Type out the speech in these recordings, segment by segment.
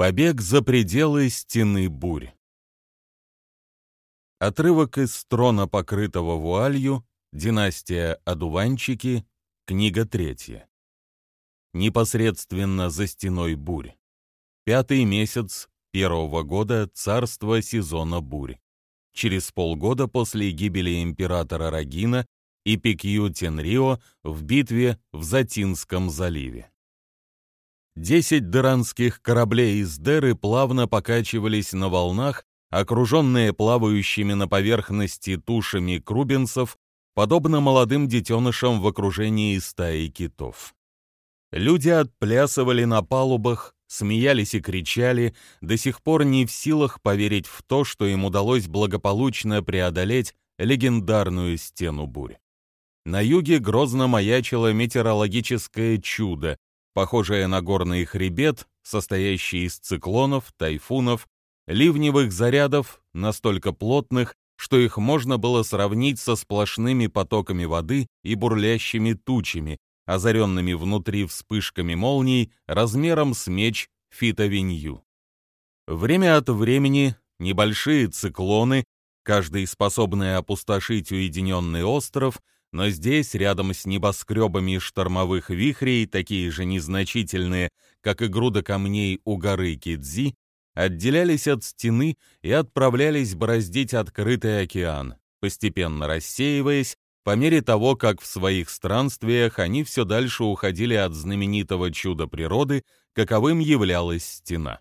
Побег за пределы стены бурь. Отрывок из трона, покрытого вуалью, династия Адуванчики, книга третья. Непосредственно за стеной бурь. Пятый месяц первого года царства сезона бурь. Через полгода после гибели императора Рагина и Пикью Тенрио в битве в Затинском заливе. Десять дыранских кораблей из Деры плавно покачивались на волнах, окруженные плавающими на поверхности тушами крубинцев, подобно молодым детенышам в окружении стаи китов. Люди отплясывали на палубах, смеялись и кричали, до сих пор не в силах поверить в то, что им удалось благополучно преодолеть легендарную стену бурь. На юге грозно маячило метеорологическое чудо, похожая на горный хребет, состоящий из циклонов, тайфунов, ливневых зарядов, настолько плотных, что их можно было сравнить со сплошными потоками воды и бурлящими тучами, озаренными внутри вспышками молний размером с меч фитовинью. Время от времени небольшие циклоны, каждый способный опустошить уединенный остров, но здесь, рядом с небоскребами штормовых вихрей, такие же незначительные, как и груда камней у горы Кидзи, отделялись от стены и отправлялись бороздить открытый океан, постепенно рассеиваясь, по мере того, как в своих странствиях они все дальше уходили от знаменитого чуда природы, каковым являлась стена.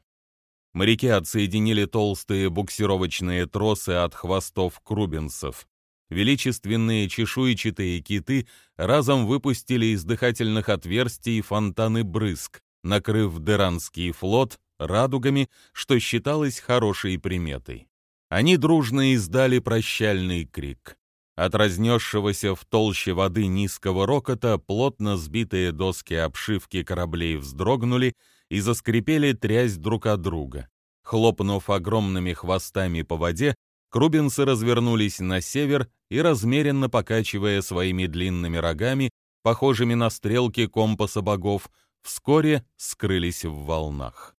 Моряки отсоединили толстые буксировочные тросы от хвостов крубинцев, величественные чешуйчатые киты разом выпустили из дыхательных отверстий фонтаны брызг, накрыв Деранский флот радугами, что считалось хорошей приметой. Они дружно издали прощальный крик. От разнесшегося в толще воды низкого рокота плотно сбитые доски обшивки кораблей вздрогнули и заскрипели трясь друг от друга. Хлопнув огромными хвостами по воде, Крубинцы развернулись на север и, размеренно покачивая своими длинными рогами, похожими на стрелки компаса богов, вскоре скрылись в волнах.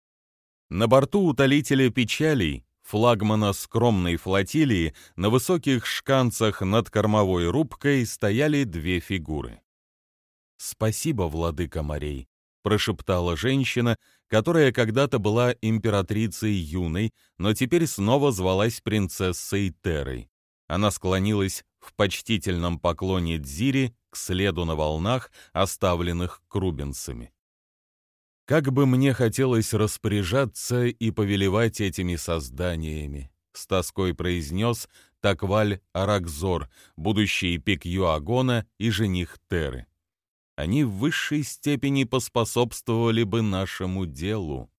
На борту утолителя печалей, флагмана скромной флотилии, на высоких шканцах над кормовой рубкой стояли две фигуры. «Спасибо, владыка морей», — прошептала женщина, которая когда-то была императрицей юной, но теперь снова звалась принцессой Терой. Она склонилась в почтительном поклоне Дзири к следу на волнах, оставленных крубинцами. Как бы мне хотелось распоряжаться и повелевать этими созданиями, с тоской произнес Такваль Аракзор, будущий пик Юагона и жених Теры они в высшей степени поспособствовали бы нашему делу.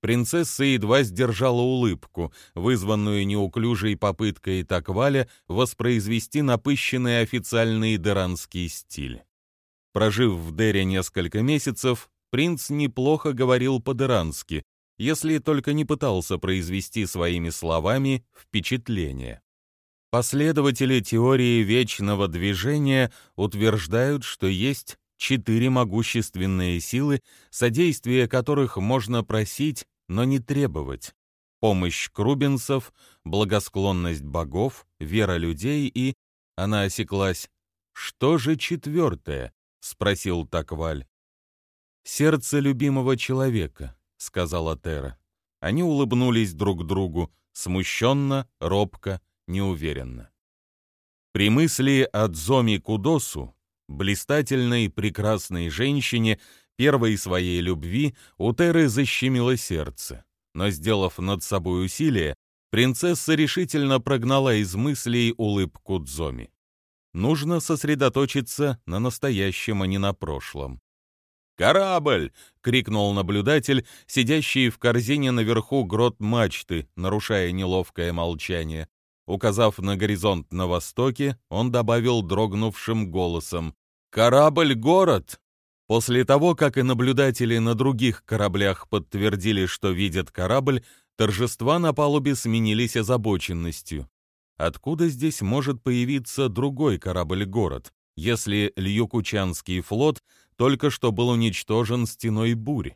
Принцесса едва сдержала улыбку, вызванную неуклюжей попыткой Такваля воспроизвести напыщенный официальный деранский стиль. Прожив в Дере несколько месяцев, принц неплохо говорил по-дерански, если только не пытался произвести своими словами впечатление. Последователи теории вечного движения утверждают, что есть четыре могущественные силы, содействие которых можно просить, но не требовать. Помощь крубинцев, благосклонность богов, вера людей и... Она осеклась. «Что же четвертое?» — спросил Такваль. «Сердце любимого человека», — сказала Тера. Они улыбнулись друг другу, смущенно, робко, неуверенно. При мысли о Дзоми Кудосу, блистательной прекрасной женщине, первой своей любви, у Теры защемило сердце. Но, сделав над собой усилие, принцесса решительно прогнала из мыслей улыбку Дзоми. Нужно сосредоточиться на настоящем, а не на прошлом. «Корабль!» — крикнул наблюдатель, сидящий в корзине наверху грот мачты, нарушая неловкое молчание. Указав на горизонт на востоке, он добавил дрогнувшим голосом «Корабль-город!». После того, как и наблюдатели на других кораблях подтвердили, что видят корабль, торжества на палубе сменились озабоченностью. Откуда здесь может появиться другой корабль-город, если Льюкучанский флот только что был уничтожен стеной бурь?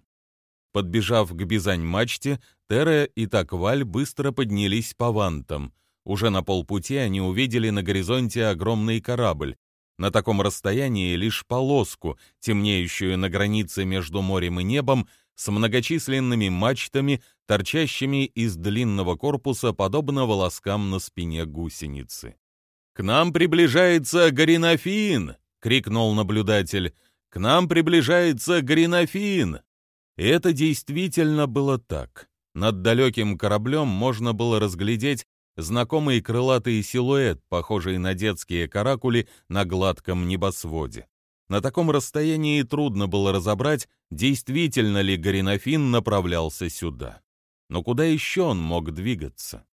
Подбежав к бизань-мачте, Терра и Такваль быстро поднялись по вантам. Уже на полпути они увидели на горизонте огромный корабль. На таком расстоянии лишь полоску, темнеющую на границе между морем и небом, с многочисленными мачтами, торчащими из длинного корпуса, подобно волоскам на спине гусеницы. «К нам приближается Горинофин!» — крикнул наблюдатель. «К нам приближается Горинофин!» И это действительно было так. Над далеким кораблем можно было разглядеть знакомый крылатый силуэт, похожий на детские каракули на гладком небосводе. На таком расстоянии трудно было разобрать, действительно ли Горинофин направлялся сюда. Но куда еще он мог двигаться?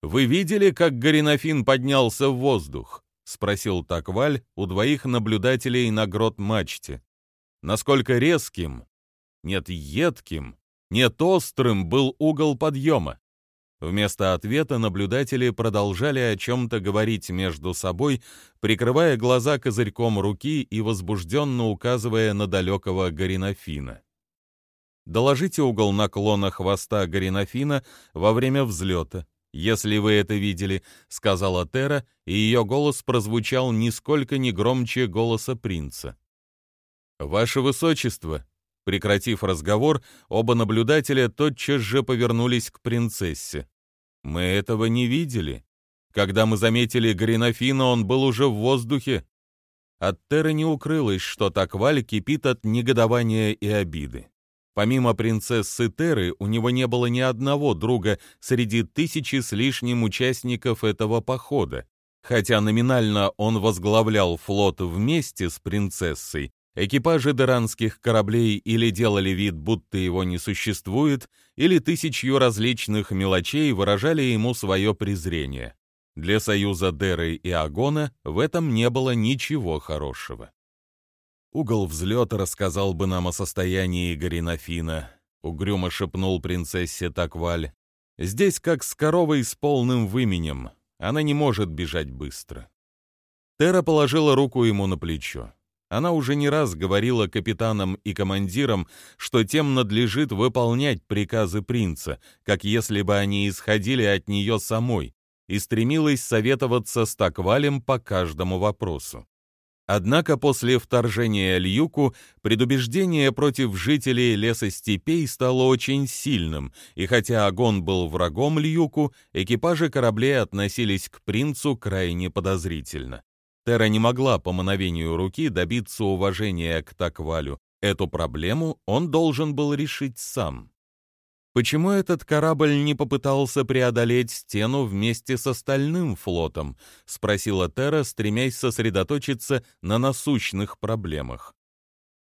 «Вы видели, как Горинофин поднялся в воздух?» — спросил Такваль у двоих наблюдателей на грот-мачте. «Насколько резким, нет едким, нет острым был угол подъема?» Вместо ответа наблюдатели продолжали о чем-то говорить между собой, прикрывая глаза козырьком руки и возбужденно указывая на далекого Горинофина. Доложите угол наклона хвоста Горинофина во время взлета, если вы это видели», — сказала Тера, и ее голос прозвучал нисколько не громче голоса принца. «Ваше Высочество», Прекратив разговор, оба наблюдателя тотчас же повернулись к принцессе. Мы этого не видели. Когда мы заметили Гринофина, он был уже в воздухе. От Теры не укрылось, что Такваль кипит от негодования и обиды. Помимо принцессы Теры, у него не было ни одного друга среди тысячи с лишним участников этого похода. Хотя номинально он возглавлял флот вместе с принцессой, Экипажи деранских кораблей или делали вид, будто его не существует, или тысячью различных мелочей выражали ему свое презрение. Для союза Деры и Агона в этом не было ничего хорошего. Угол взлета рассказал бы нам о состоянии Горинофина, угрюмо шепнул принцессе Такваль. Здесь как с коровой с полным выменем, она не может бежать быстро. Тера положила руку ему на плечо. Она уже не раз говорила капитанам и командирам, что тем надлежит выполнять приказы принца, как если бы они исходили от нее самой, и стремилась советоваться с Таквалем по каждому вопросу. Однако после вторжения Льюку предубеждение против жителей лесостепей стало очень сильным, и хотя Агон был врагом Льюку, экипажи кораблей относились к принцу крайне подозрительно. Тера не могла по мановению руки добиться уважения к Таквалю. Эту проблему он должен был решить сам. Почему этот корабль не попытался преодолеть стену вместе с остальным флотом? спросила Тера, стремясь сосредоточиться на насущных проблемах.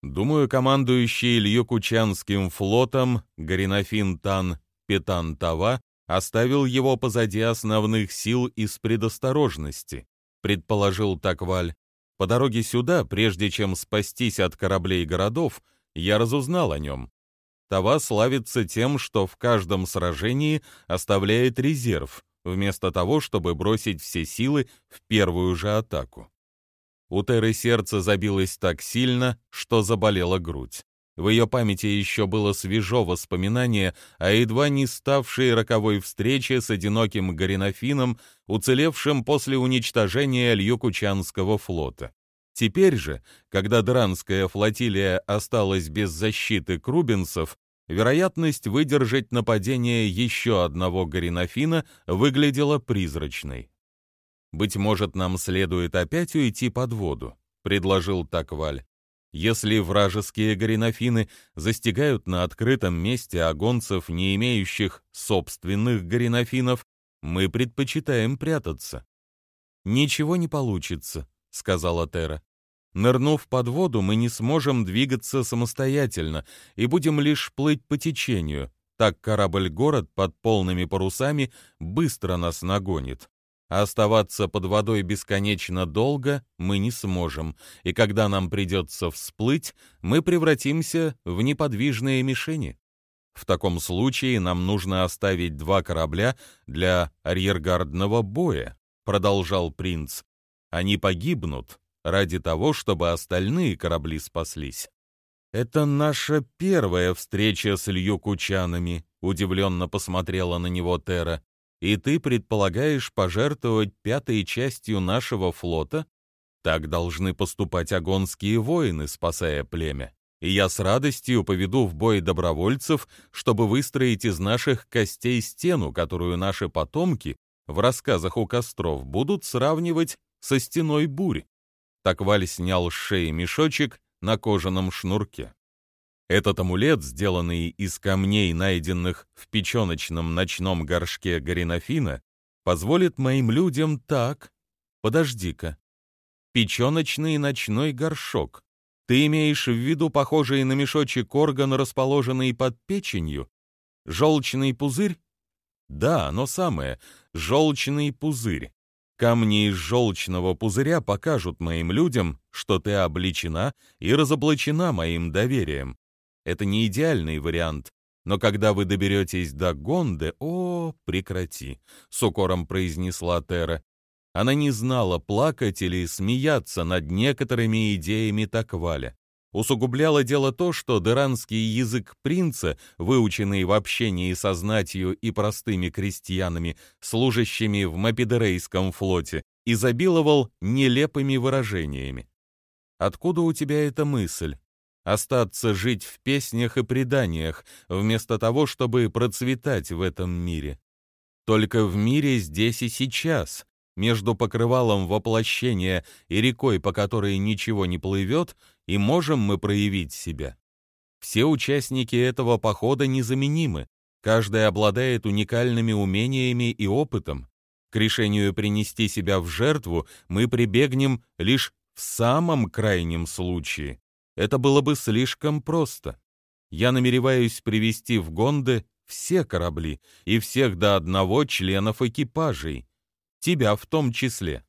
Думаю, командующий Льюкучанским флотом Горинофин Тан Петан Тава оставил его позади основных сил из предосторожности предположил Такваль. По дороге сюда, прежде чем спастись от кораблей и городов, я разузнал о нем. Това славится тем, что в каждом сражении оставляет резерв, вместо того, чтобы бросить все силы в первую же атаку. У Теры сердце забилось так сильно, что заболела грудь. В ее памяти еще было свежо воспоминание о едва не ставшей роковой встрече с одиноким Горинофином, уцелевшим после уничтожения Льюкучанского флота. Теперь же, когда Дранская флотилия осталась без защиты крубинцев, вероятность выдержать нападение еще одного Горинофина выглядела призрачной. «Быть может, нам следует опять уйти под воду», — предложил Такваль. Если вражеские горинофины застигают на открытом месте агонцев, не имеющих собственных горинофинов, мы предпочитаем прятаться. «Ничего не получится», — сказала Тера. «Нырнув под воду, мы не сможем двигаться самостоятельно и будем лишь плыть по течению. Так корабль-город под полными парусами быстро нас нагонит. Оставаться под водой бесконечно долго мы не сможем, и когда нам придется всплыть, мы превратимся в неподвижные мишени. В таком случае нам нужно оставить два корабля для арьергардного боя, продолжал принц. Они погибнут ради того, чтобы остальные корабли спаслись. «Это наша первая встреча с Льюкучанами», — удивленно посмотрела на него Тера. «И ты предполагаешь пожертвовать пятой частью нашего флота? Так должны поступать агонские воины, спасая племя. И я с радостью поведу в бой добровольцев, чтобы выстроить из наших костей стену, которую наши потомки в рассказах у костров будут сравнивать со стеной бурь». Так Валь снял с шеи мешочек на кожаном шнурке. Этот амулет, сделанный из камней, найденных в печеночном ночном горшке Гаринофина, позволит моим людям так... Подожди-ка. Печеночный ночной горшок. Ты имеешь в виду похожий на мешочек орган, расположенный под печенью? Желчный пузырь? Да, оно самое. Желчный пузырь. Камни из желчного пузыря покажут моим людям, что ты обличена и разоблачена моим доверием. Это не идеальный вариант, но когда вы доберетесь до Гонды, о, прекрати, с укором произнесла Тера. Она не знала, плакать или смеяться над некоторыми идеями Такваля. Усугубляло дело то, что деранский язык принца, выученный в общении со знатью и простыми крестьянами, служащими в Мапидерейском флоте, изобиловал нелепыми выражениями. «Откуда у тебя эта мысль? Остаться жить в песнях и преданиях, вместо того, чтобы процветать в этом мире? Только в мире здесь и сейчас, между покрывалом воплощения и рекой, по которой ничего не плывет, и можем мы проявить себя. Все участники этого похода незаменимы, каждый обладает уникальными умениями и опытом. К решению принести себя в жертву мы прибегнем лишь в самом крайнем случае. Это было бы слишком просто. Я намереваюсь привести в Гонде все корабли и всех до одного членов экипажей, тебя в том числе.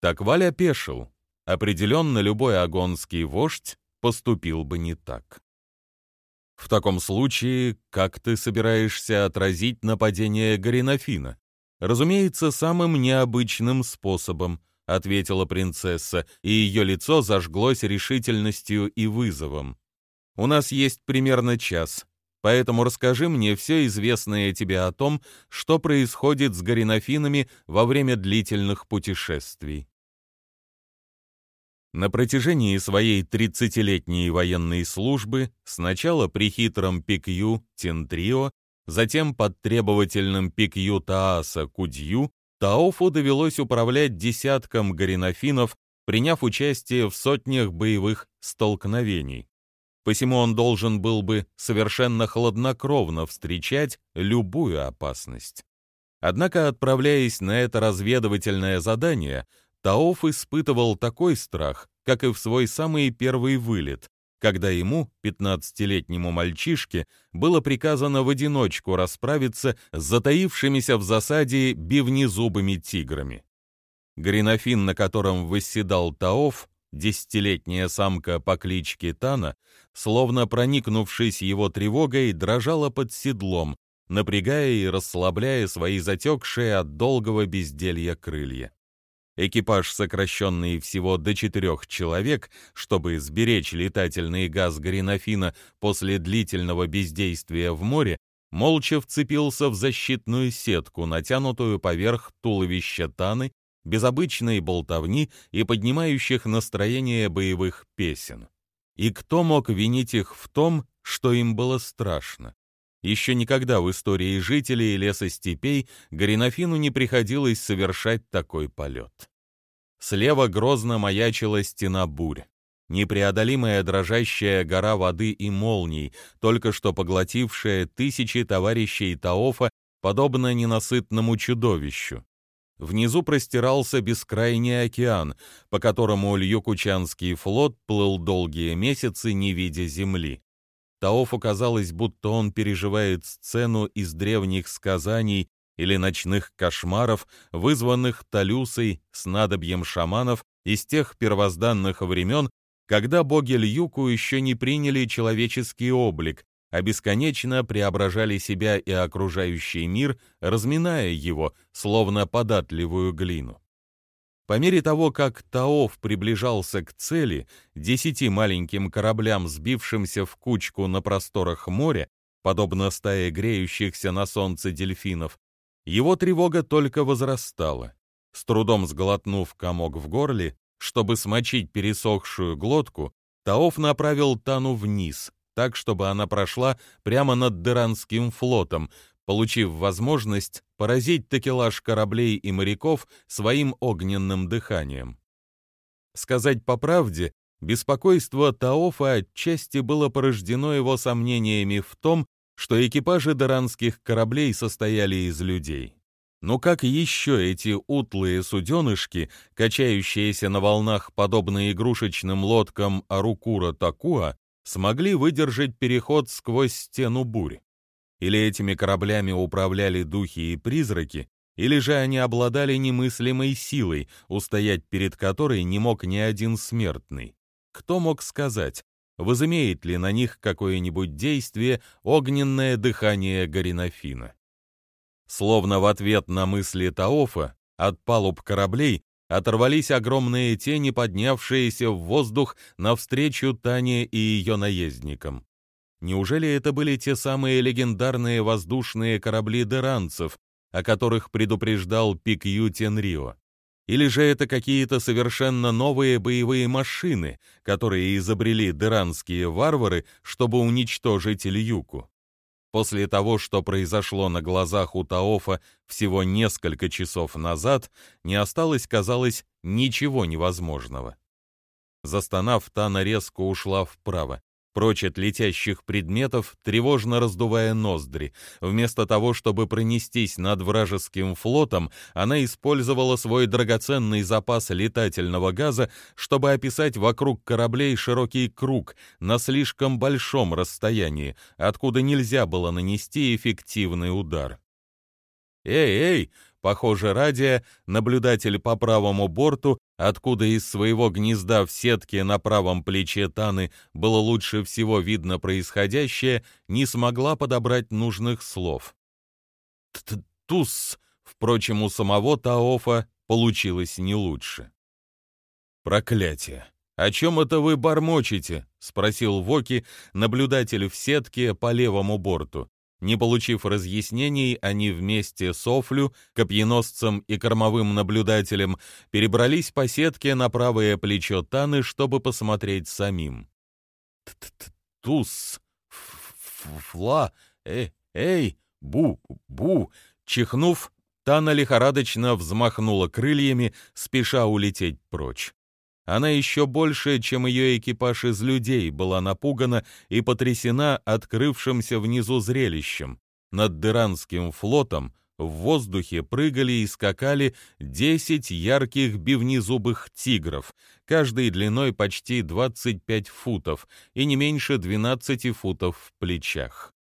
Так Валя пешил, Определенно любой агонский вождь поступил бы не так. В таком случае, как ты собираешься отразить нападение Гаринофина? Разумеется, самым необычным способом, ответила принцесса, и ее лицо зажглось решительностью и вызовом. У нас есть примерно час, поэтому расскажи мне все известное тебе о том, что происходит с Гаринофинами во время длительных путешествий. На протяжении своей 30-летней военной службы, сначала при хитром Пикью Тентрио, затем под требовательным Пикью Тааса Кудью, Таофу довелось управлять десятком гаринофинов, приняв участие в сотнях боевых столкновений. Посему он должен был бы совершенно хладнокровно встречать любую опасность. Однако, отправляясь на это разведывательное задание, Таоф испытывал такой страх, как и в свой самый первый вылет, когда ему, 15-летнему мальчишке, было приказано в одиночку расправиться с затаившимися в засаде бивнезубыми тиграми. Гринофин, на котором восседал Таоф, десятилетняя самка по кличке Тана, словно проникнувшись его тревогой, дрожала под седлом, напрягая и расслабляя свои затекшие от долгого безделья крылья. Экипаж, сокращенный всего до четырех человек, чтобы сберечь летательный газ Гаринофина после длительного бездействия в море, молча вцепился в защитную сетку, натянутую поверх туловища Таны, без обычной болтовни и поднимающих настроение боевых песен. И кто мог винить их в том, что им было страшно? Еще никогда в истории жителей лесостепей Гаринофину не приходилось совершать такой полет. Слева грозно маячила стена бурь. Непреодолимая дрожащая гора воды и молний, только что поглотившая тысячи товарищей Таофа, подобно ненасытному чудовищу. Внизу простирался бескрайний океан, по которому Льюкучанский флот плыл долгие месяцы, не видя земли. Таофу казалось, будто он переживает сцену из древних сказаний или ночных кошмаров, вызванных Талюсой с надобьем шаманов из тех первозданных времен, когда боги Льюку еще не приняли человеческий облик, а бесконечно преображали себя и окружающий мир, разминая его, словно податливую глину. По мере того, как Таов приближался к цели, десяти маленьким кораблям, сбившимся в кучку на просторах моря, подобно стае греющихся на солнце дельфинов, его тревога только возрастала. С трудом сглотнув комок в горле, чтобы смочить пересохшую глотку, Таов направил Тану вниз, так, чтобы она прошла прямо над Деранским флотом, получив возможность поразить такелаж кораблей и моряков своим огненным дыханием. Сказать по правде, беспокойство Таофа отчасти было порождено его сомнениями в том, что экипажи даранских кораблей состояли из людей. Но как еще эти утлые суденышки, качающиеся на волнах подобно игрушечным лодкам Арукура-Такуа, смогли выдержать переход сквозь стену бурь? Или этими кораблями управляли духи и призраки, или же они обладали немыслимой силой, устоять перед которой не мог ни один смертный. Кто мог сказать, возымеет ли на них какое-нибудь действие огненное дыхание Гаринофина? Словно в ответ на мысли Таофа, от палуб кораблей оторвались огромные тени, поднявшиеся в воздух навстречу Тане и ее наездникам. Неужели это были те самые легендарные воздушные корабли деранцев, о которых предупреждал Пикью Тенрио? Или же это какие-то совершенно новые боевые машины, которые изобрели деранские варвары, чтобы уничтожить Льюку? После того, что произошло на глазах у Таофа всего несколько часов назад, не осталось, казалось, ничего невозможного. Застонав, Тана резко ушла вправо прочь от летящих предметов, тревожно раздувая ноздри. Вместо того, чтобы пронестись над вражеским флотом, она использовала свой драгоценный запас летательного газа, чтобы описать вокруг кораблей широкий круг на слишком большом расстоянии, откуда нельзя было нанести эффективный удар. «Эй, эй!» Похоже, радио, наблюдатель по правому борту, откуда из своего гнезда в сетке на правом плече Таны было лучше всего видно происходящее, не смогла подобрать нужных слов. «Туз!» Впрочем, у самого Таофа получилось не лучше. «Проклятие! О чем это вы бормочете?» — спросил Воки, наблюдатель в сетке по левому борту. Не получив разъяснений, они вместе с Офлю, копьеносцем и кормовым наблюдателем перебрались по сетке на правое плечо Таны, чтобы посмотреть самим. «Туз! Фла! Эй! Эй! Бу! Бу!» Чихнув, Тана лихорадочно взмахнула крыльями, спеша улететь прочь. Она еще больше, чем ее экипаж из людей, была напугана и потрясена открывшимся внизу зрелищем. Над Дыранским флотом в воздухе прыгали и скакали десять ярких бивнезубых тигров, каждый длиной почти 25 футов и не меньше 12 футов в плечах.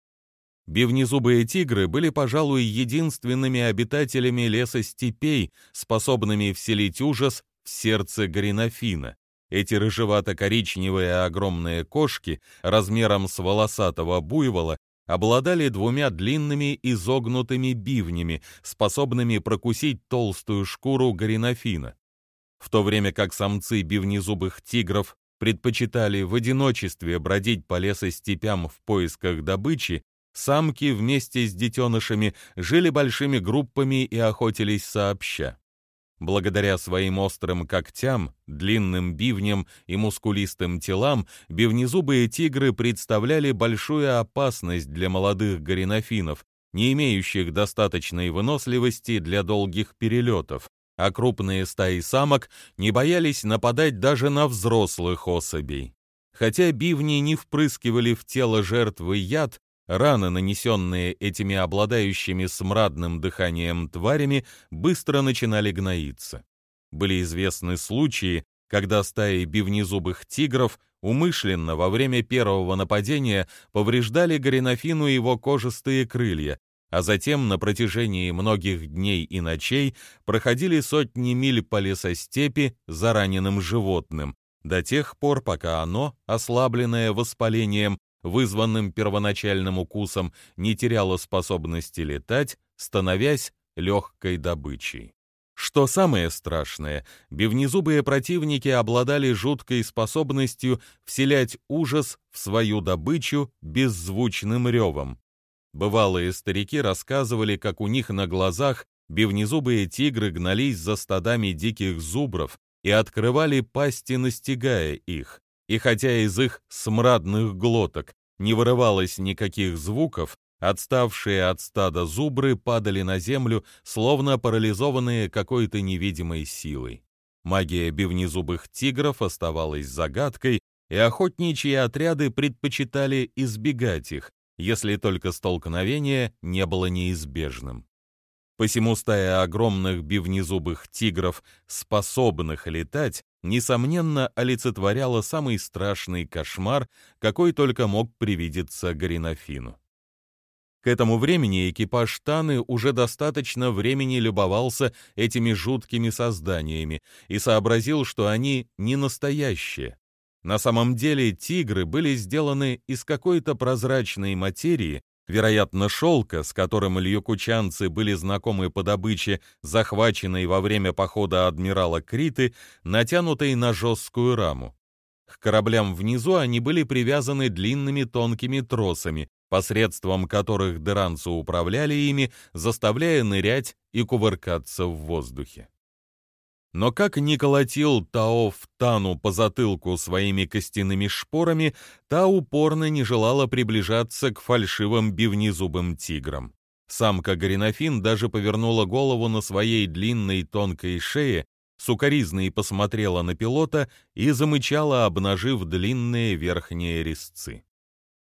Бивнезубые тигры были, пожалуй, единственными обитателями леса степей, способными вселить ужас в сердце Гринофина. Эти рыжевато-коричневые огромные кошки размером с волосатого буйвола обладали двумя длинными изогнутыми бивнями, способными прокусить толстую шкуру Гринофина. В то время как самцы бивнезубых тигров предпочитали в одиночестве бродить по лесостепям в поисках добычи, самки вместе с детенышами жили большими группами и охотились сообща. Благодаря своим острым когтям, длинным бивням и мускулистым телам, бивнезубые тигры представляли большую опасность для молодых горинофинов, не имеющих достаточной выносливости для долгих перелетов, а крупные стаи самок не боялись нападать даже на взрослых особей. Хотя бивни не впрыскивали в тело жертвы яд, Раны, нанесенные этими обладающими смрадным дыханием тварями, быстро начинали гноиться. Были известны случаи, когда стаи бивнезубых тигров умышленно во время первого нападения повреждали Горенофину его кожистые крылья, а затем на протяжении многих дней и ночей проходили сотни миль по лесостепи за раненым животным, до тех пор, пока оно, ослабленное воспалением, вызванным первоначальным укусом, не теряла способности летать, становясь легкой добычей. Что самое страшное, бивнезубые противники обладали жуткой способностью вселять ужас в свою добычу беззвучным ревом. Бывалые старики рассказывали, как у них на глазах бивнезубые тигры гнались за стадами диких зубров и открывали пасти, настигая их. И хотя из их смрадных глоток не вырывалось никаких звуков, отставшие от стада зубры падали на землю, словно парализованные какой-то невидимой силой. Магия бивнезубых тигров оставалась загадкой, и охотничьи отряды предпочитали избегать их, если только столкновение не было неизбежным. Посему стая огромных бивнезубых тигров, способных летать, несомненно олицетворяла самый страшный кошмар, какой только мог привидеться Гаринофину. К этому времени экипаж Таны уже достаточно времени любовался этими жуткими созданиями и сообразил, что они не настоящие. На самом деле тигры были сделаны из какой-то прозрачной материи, вероятно, шелка, с которым льюкучанцы были знакомы по добыче, захваченной во время похода адмирала Криты, натянутой на жесткую раму. К кораблям внизу они были привязаны длинными тонкими тросами, посредством которых деранцы управляли ими, заставляя нырять и кувыркаться в воздухе. Но как ни колотил Тао в Тану по затылку своими костяными шпорами, та упорно не желала приближаться к фальшивым бивнезубым тиграм. Самка Гринофин даже повернула голову на своей длинной тонкой шее, сукоризной посмотрела на пилота и замычала, обнажив длинные верхние резцы.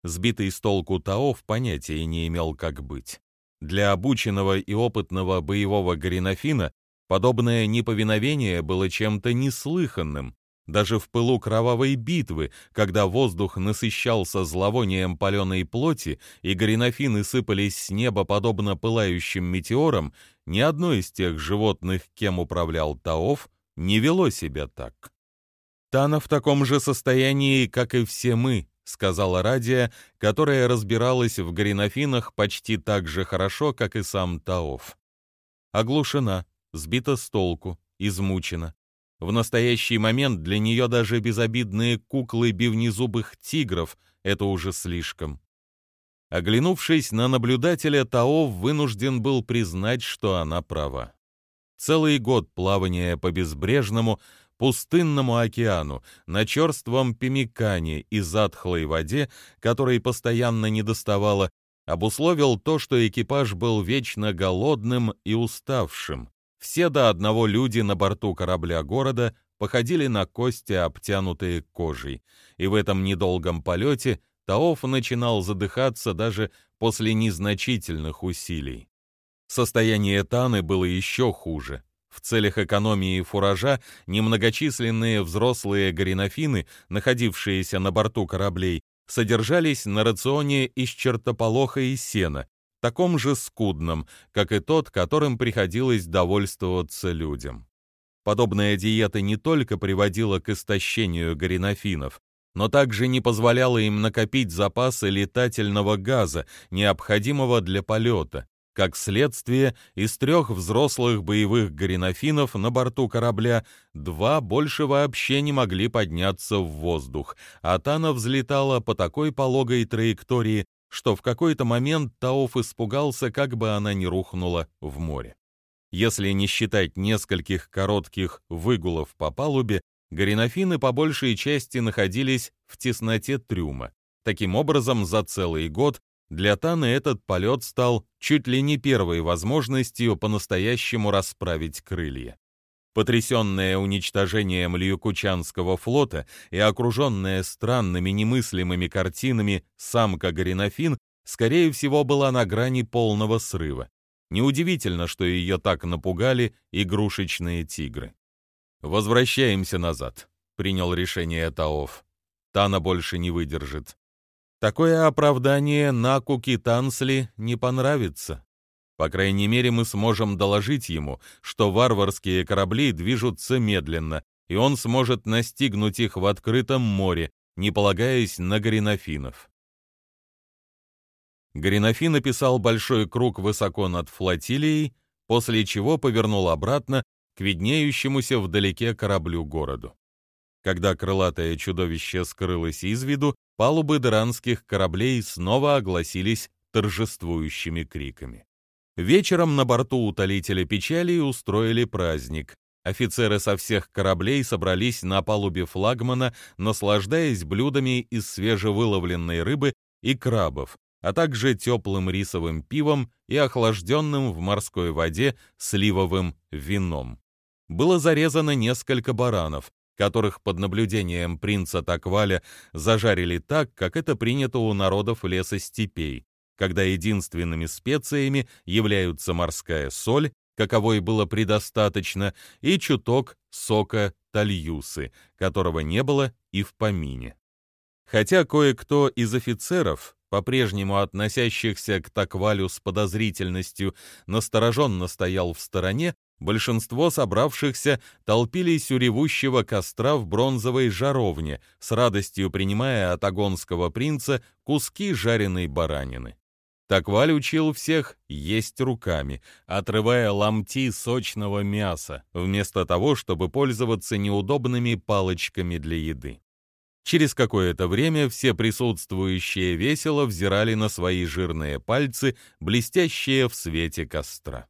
Сбитый с толку Таов понятия не имел, как быть. Для обученного и опытного боевого Гринофина Подобное неповиновение было чем-то неслыханным. Даже в пылу кровавой битвы, когда воздух насыщался зловонием паленой плоти и гринофины сыпались с неба подобно пылающим метеорам, ни одно из тех животных, кем управлял Таов, не вело себя так. «Тана в таком же состоянии, как и все мы», — сказала Радия, которая разбиралась в гринофинах почти так же хорошо, как и сам Таов. «Оглушена, сбита с толку, измучена. В настоящий момент для нее даже безобидные куклы бивнезубых тигров — это уже слишком. Оглянувшись на наблюдателя, Таов вынужден был признать, что она права. Целый год плавания по безбрежному, пустынному океану, на черством пемикане и затхлой воде, которой постоянно недоставало, обусловил то, что экипаж был вечно голодным и уставшим. Все до одного люди на борту корабля города походили на кости, обтянутые кожей, и в этом недолгом полете Таоф начинал задыхаться даже после незначительных усилий. Состояние Таны было еще хуже. В целях экономии фуража немногочисленные взрослые горинофины, находившиеся на борту кораблей, содержались на рационе из чертополоха и сена, таком же скудном, как и тот, которым приходилось довольствоваться людям. Подобная диета не только приводила к истощению горинофинов, но также не позволяла им накопить запасы летательного газа, необходимого для полета. Как следствие, из трех взрослых боевых горинофинов на борту корабля два больше вообще не могли подняться в воздух, а Тана взлетала по такой пологой траектории, что в какой-то момент Таоф испугался, как бы она не рухнула в море. Если не считать нескольких коротких выгулов по палубе, горинофины по большей части находились в тесноте трюма. Таким образом, за целый год для Таны этот полет стал чуть ли не первой возможностью по-настоящему расправить крылья. Потрясенная уничтожением Льюкучанского флота и окруженная странными немыслимыми картинами самка Горинофин, скорее всего, была на грани полного срыва. Неудивительно, что ее так напугали игрушечные тигры. «Возвращаемся назад», — принял решение Таов. «Тана больше не выдержит». Такое оправдание Наку Китансли не понравится. По крайней мере, мы сможем доложить ему, что варварские корабли движутся медленно, и он сможет настигнуть их в открытом море, не полагаясь на гринофинов. Гринофин описал большой круг высоко над флотилией, после чего повернул обратно, к виднеющемуся вдалеке кораблю-городу. Когда крылатое чудовище скрылось из виду, палубы дыранских кораблей снова огласились торжествующими криками. Вечером на борту утолителя печали устроили праздник. Офицеры со всех кораблей собрались на палубе флагмана, наслаждаясь блюдами из свежевыловленной рыбы и крабов, а также теплым рисовым пивом и охлажденным в морской воде сливовым вином. Было зарезано несколько баранов, которых под наблюдением принца Такваля зажарили так, как это принято у народов леса степей, когда единственными специями являются морская соль, каковой было предостаточно, и чуток сока тальюсы, которого не было и в помине. Хотя кое-кто из офицеров, по-прежнему относящихся к Таквалю с подозрительностью, настороженно стоял в стороне, большинство собравшихся толпились у ревущего костра в бронзовой жаровне, с радостью принимая от агонского принца куски жареной баранины. Такваль учил всех есть руками, отрывая ломти сочного мяса, вместо того, чтобы пользоваться неудобными палочками для еды. Через какое-то время все присутствующие весело взирали на свои жирные пальцы, блестящие в свете костра.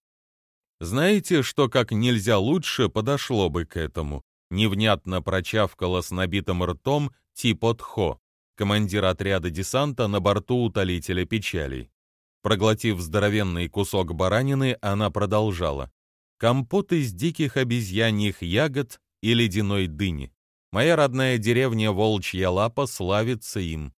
Знаете, что как нельзя лучше подошло бы к этому? Невнятно прочавкала с набитым ртом Типотхо, командир отряда десанта на борту утолителя печалей. Проглотив здоровенный кусок баранины, она продолжала. «Компот из диких обезьяньих ягод и ледяной дыни. Моя родная деревня Волчья Лапа славится им».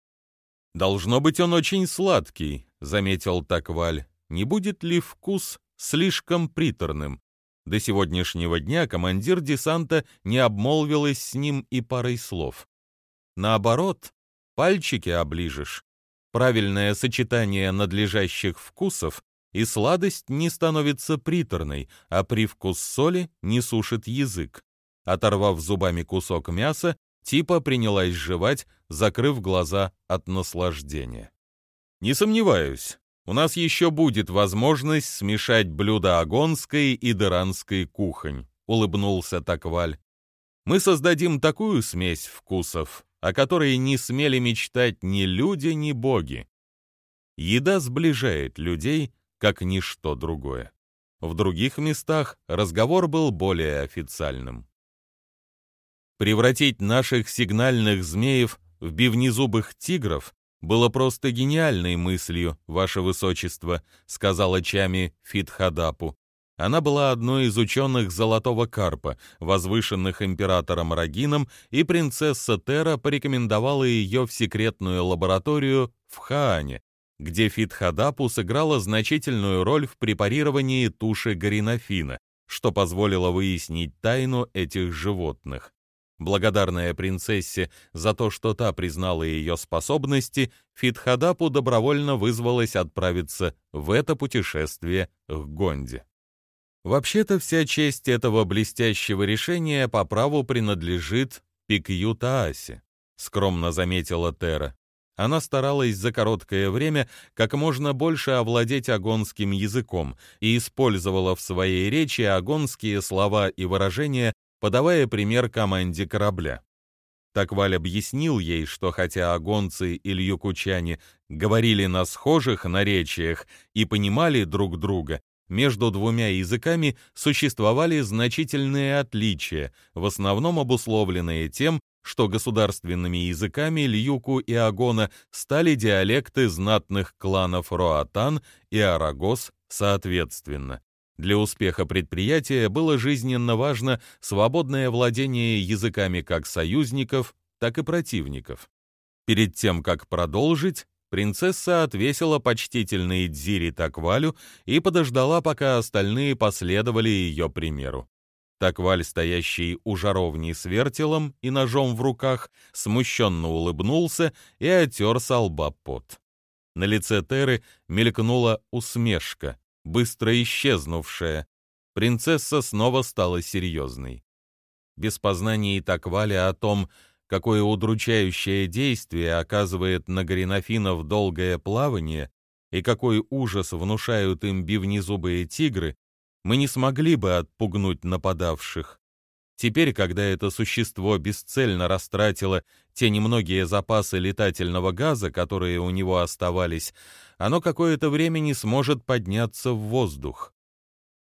«Должно быть, он очень сладкий», — заметил Такваль. «Не будет ли вкус слишком приторным?» До сегодняшнего дня командир десанта не обмолвилась с ним и парой слов. Наоборот, пальчики оближешь, правильное сочетание надлежащих вкусов, и сладость не становится приторной, а привкус соли не сушит язык. Оторвав зубами кусок мяса, Типа принялась жевать, закрыв глаза от наслаждения. «Не сомневаюсь, у нас еще будет возможность смешать блюда агонской и деранской кухонь», — улыбнулся Такваль. «Мы создадим такую смесь вкусов, о которой не смели мечтать ни люди, ни боги. Еда сближает людей, как ничто другое. В других местах разговор был более официальным. Превратить наших сигнальных змеев в бивнезубых тигров было просто гениальной мыслью, ваше высочество, сказала Чами Фитхадапу. Она была одной из ученых Золотого Карпа, возвышенных императором Рагином, и принцесса Тера порекомендовала ее в секретную лабораторию в Хаане, где Фитхадапу сыграла значительную роль в препарировании туши горинофина, что позволило выяснить тайну этих животных. Благодарная принцессе за то, что та признала ее способности, Фитхадапу добровольно вызвалась отправиться в это путешествие к Гонде. Вообще-то вся честь этого блестящего решения по праву принадлежит Пикью Таасе, скромно заметила Тера. Она старалась за короткое время как можно больше овладеть агонским языком и использовала в своей речи агонские слова и выражения, подавая пример команде корабля. Такваль объяснил ей, что хотя агонцы и льюкучане говорили на схожих наречиях и понимали друг друга, между двумя языками существовали значительные отличия, в основном обусловленные тем, что государственными языками Льюку и Агона стали диалекты знатных кланов Роатан и Арагос соответственно. Для успеха предприятия было жизненно важно свободное владение языками как союзников, так и противников. Перед тем, как продолжить, Принцесса отвесила почтительный дзири Таквалю и подождала, пока остальные последовали ее примеру. Такваль, стоящий у жаровни с вертелом и ножом в руках, смущенно улыбнулся и отер со лба пот. На лице Теры мелькнула усмешка, быстро исчезнувшая. Принцесса снова стала серьезной. Без познаний Такваля о том, какое удручающее действие оказывает на гринофинов долгое плавание и какой ужас внушают им бивнезубые тигры, мы не смогли бы отпугнуть нападавших. Теперь, когда это существо бесцельно растратило те немногие запасы летательного газа, которые у него оставались, оно какое-то время не сможет подняться в воздух.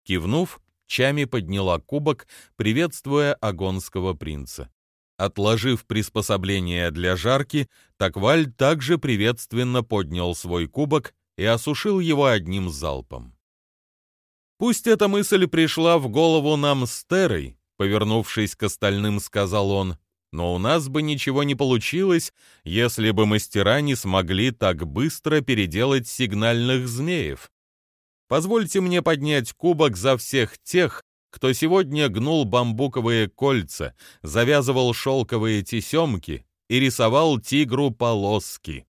Кивнув, Чами подняла кубок, приветствуя агонского принца. Отложив приспособление для жарки, Такваль также приветственно поднял свой кубок и осушил его одним залпом. «Пусть эта мысль пришла в голову нам с Терой», — повернувшись к остальным, сказал он, «но у нас бы ничего не получилось, если бы мастера не смогли так быстро переделать сигнальных змеев. Позвольте мне поднять кубок за всех тех, кто сегодня гнул бамбуковые кольца, завязывал шелковые тесемки и рисовал тигру полоски.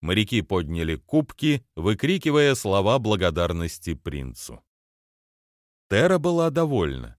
Моряки подняли кубки, выкрикивая слова благодарности принцу. Тера была довольна.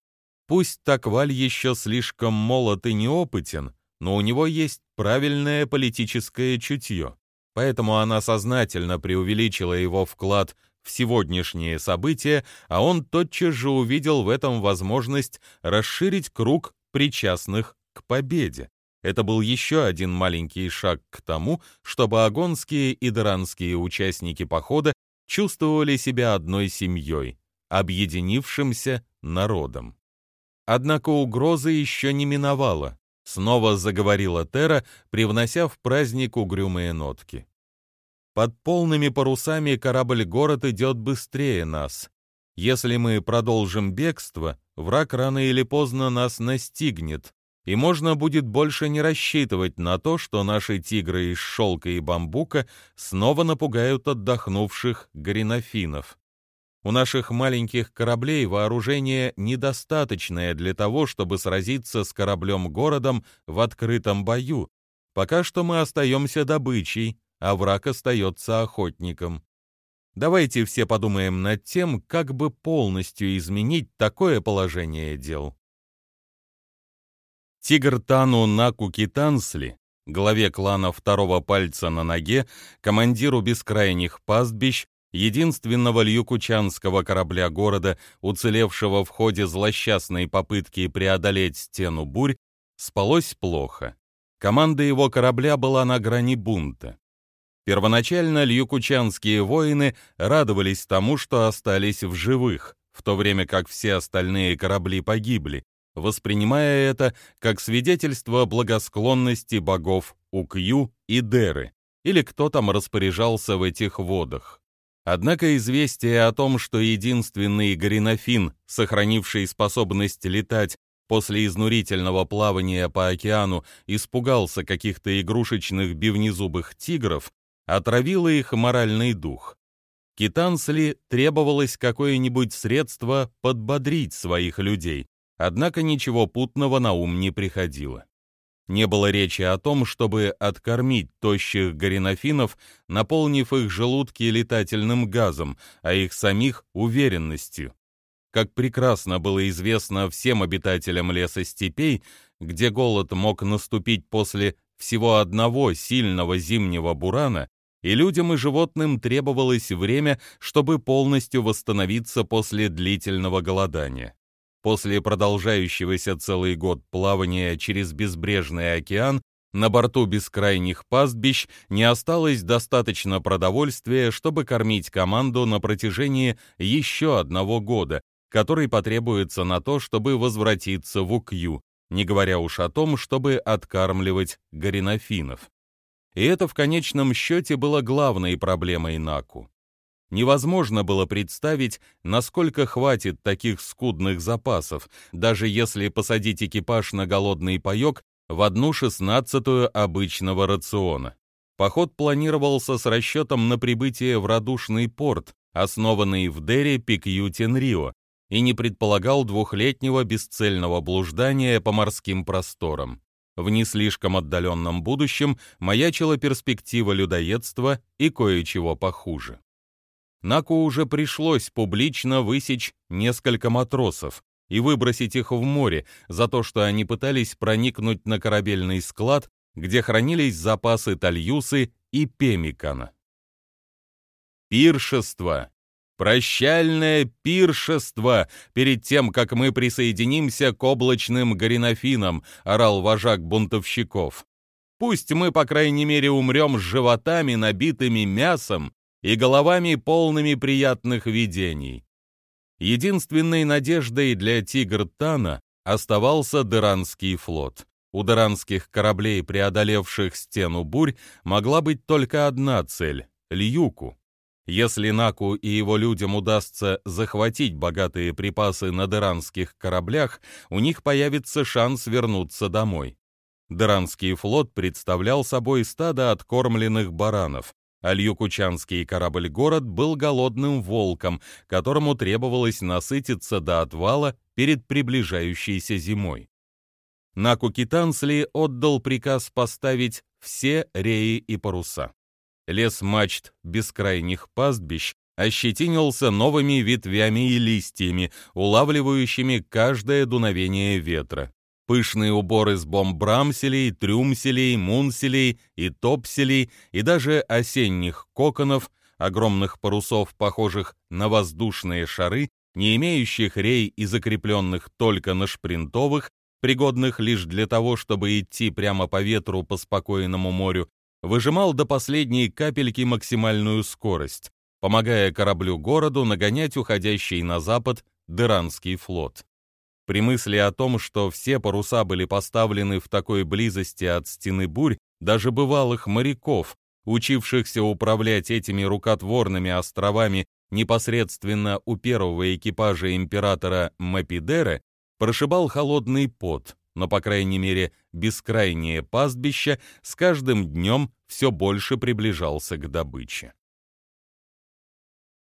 Пусть Такваль еще слишком молод и неопытен, но у него есть правильное политическое чутье, поэтому она сознательно преувеличила его вклад в сегодняшние события, а он тотчас же увидел в этом возможность расширить круг причастных к победе. Это был еще один маленький шаг к тому, чтобы агонские и даранские участники похода чувствовали себя одной семьей, объединившимся народом. Однако угроза еще не миновала. Снова заговорила Тера, привнося в праздник угрюмые нотки. Под полными парусами корабль-город идет быстрее нас. Если мы продолжим бегство, враг рано или поздно нас настигнет, и можно будет больше не рассчитывать на то, что наши тигры из шелка и бамбука снова напугают отдохнувших гринофинов. У наших маленьких кораблей вооружение недостаточное для того, чтобы сразиться с кораблем-городом в открытом бою. Пока что мы остаемся добычей, а враг остается охотником. Давайте все подумаем над тем, как бы полностью изменить такое положение дел. Тигр Тану Наку Китансли, главе клана второго пальца на ноге, командиру бескрайних пастбищ, единственного льюкучанского корабля города, уцелевшего в ходе злосчастной попытки преодолеть стену бурь, спалось плохо. Команда его корабля была на грани бунта. Первоначально льюкучанские воины радовались тому, что остались в живых, в то время как все остальные корабли погибли, воспринимая это как свидетельство благосклонности богов Укью и Деры, или кто там распоряжался в этих водах. Однако известие о том, что единственный Гринофин, сохранивший способность летать после изнурительного плавания по океану, испугался каких-то игрушечных бивнезубых тигров, отравило их моральный дух. Китансли требовалось какое-нибудь средство подбодрить своих людей, однако ничего путного на ум не приходило. Не было речи о том, чтобы откормить тощих горинофинов, наполнив их желудки летательным газом, а их самих — уверенностью. Как прекрасно было известно всем обитателям леса степей, где голод мог наступить после всего одного сильного зимнего бурана, и людям и животным требовалось время, чтобы полностью восстановиться после длительного голодания. После продолжающегося целый год плавания через безбрежный океан на борту бескрайних пастбищ не осталось достаточно продовольствия, чтобы кормить команду на протяжении еще одного года, который потребуется на то, чтобы возвратиться в Укью, не говоря уж о том, чтобы откармливать горинофинов. И это в конечном счете было главной проблемой Наку. Невозможно было представить, насколько хватит таких скудных запасов, даже если посадить экипаж на голодный паёк в одну шестнадцатую обычного рациона. Поход планировался с расчетом на прибытие в радушный порт, основанный в Дере Пикьютен-Рио, и не предполагал двухлетнего бесцельного блуждания по морским просторам. В не слишком отдаленном будущем маячила перспектива людоедства и кое-чего похуже. Наку уже пришлось публично высечь несколько матросов и выбросить их в море за то, что они пытались проникнуть на корабельный склад, где хранились запасы Тальюсы и Пемикана. Пиршество. Прощальное пиршество перед тем, как мы присоединимся к облачным горенофинам, орал вожак бунтовщиков. Пусть мы, по крайней мере, умрем с животами, набитыми мясом, и головами, полными приятных видений. Единственной надеждой для Тигр-Тана оставался Деранский флот. У деранских кораблей, преодолевших стену бурь, могла быть только одна цель — Льюку. Если Наку и его людям удастся захватить богатые припасы на деранских кораблях, у них появится шанс вернуться домой. Деранский флот представлял собой стадо откормленных баранов, а Льюкучанский корабль-город был голодным волком, которому требовалось насытиться до отвала перед приближающейся зимой. Наку Китансли отдал приказ поставить все реи и паруса. Лес мачт бескрайних пастбищ ощетинился новыми ветвями и листьями, улавливающими каждое дуновение ветра. Пышные уборы с бомбрамселей, трюмселей, мунселей и топселей и даже осенних коконов, огромных парусов, похожих на воздушные шары, не имеющих рей и закрепленных только на шпринтовых, пригодных лишь для того, чтобы идти прямо по ветру по спокойному морю, выжимал до последней капельки максимальную скорость, помогая кораблю-городу нагонять уходящий на запад Деранский флот. При мысли о том, что все паруса были поставлены в такой близости от стены бурь, даже бывалых моряков, учившихся управлять этими рукотворными островами непосредственно у первого экипажа императора Мапидера, прошибал холодный пот, но, по крайней мере, бескрайнее пастбище с каждым днем все больше приближался к добыче.